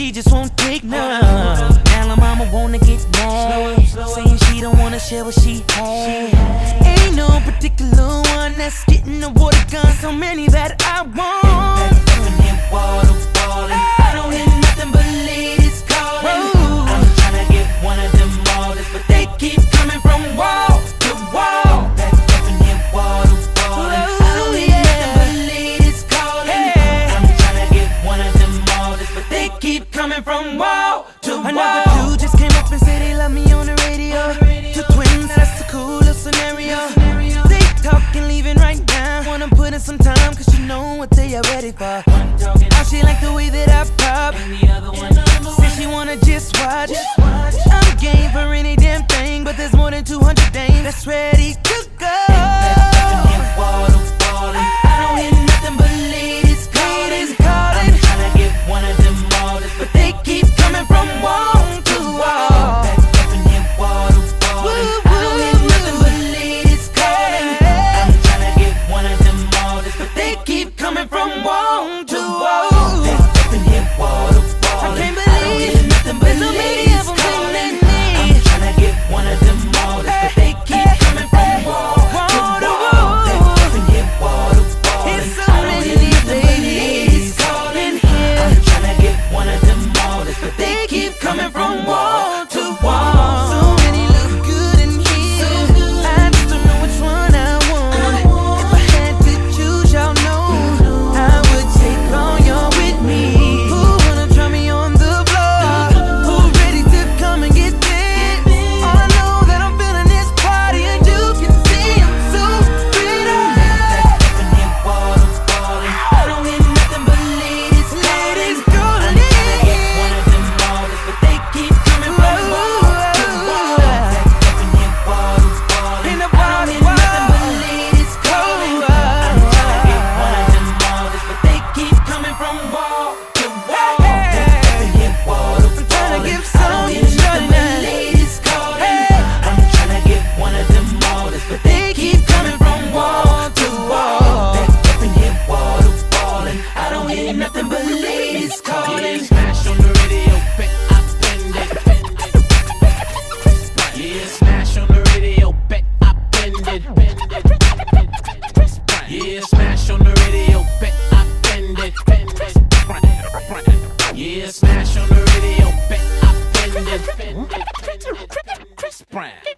she just won't take none. Now her mama wanna get mad, saying she don't wanna share what she has. Ain't no particular one that's getting the water gun. So many that I want. Another Whoa. dude just came up and said he love me on the radio. On the radio. Two twins, that's a cool little scenario. scenario. They talking, leaving right now. Wanna put in some time, cause you know what they are ready for. How she like the way that I pop. And the other one, Said she wanna just watch. Just watch. nothing but ladies calling. Smash on the radio, bet I bend it. Yeah, smash on the radio, bet I bend it. Yeah, smash on the radio, bet I bend it. Yeah, smash on the radio, bet I bend it. Chris Brown.